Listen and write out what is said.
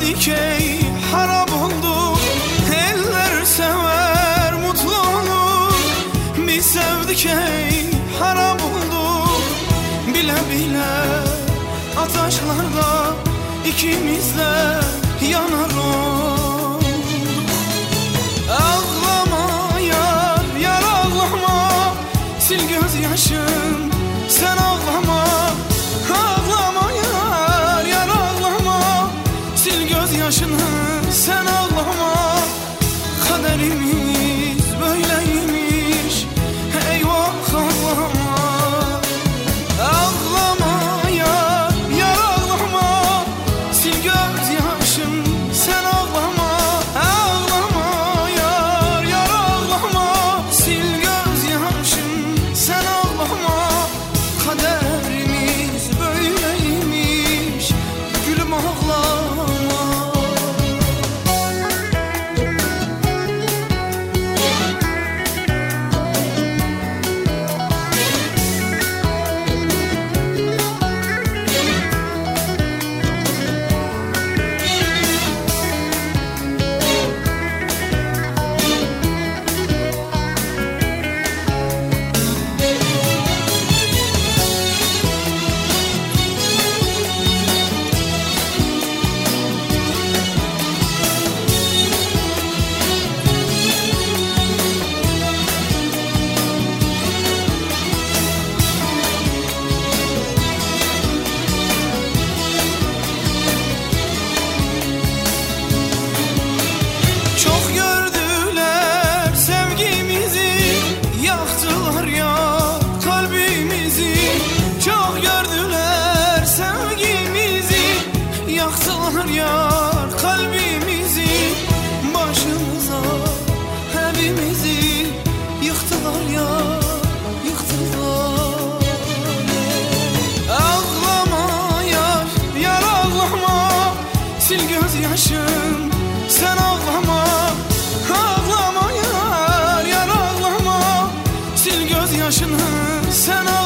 sevdik ey harap oldu. Eller sever mutlu olur Biz sevdik ey harap oldu. Bile bile ataşlarda ikimiz de yanar olduk You. Yaktılar ya kalbimizi Başımıza hepimizi Yıktılar ya yıktılar. Ağlama yar, yar ağlama Sil gözyaşın, sen ağlama. Ağlama yar, yar ağlama Sil gözyaşını, sen ağlama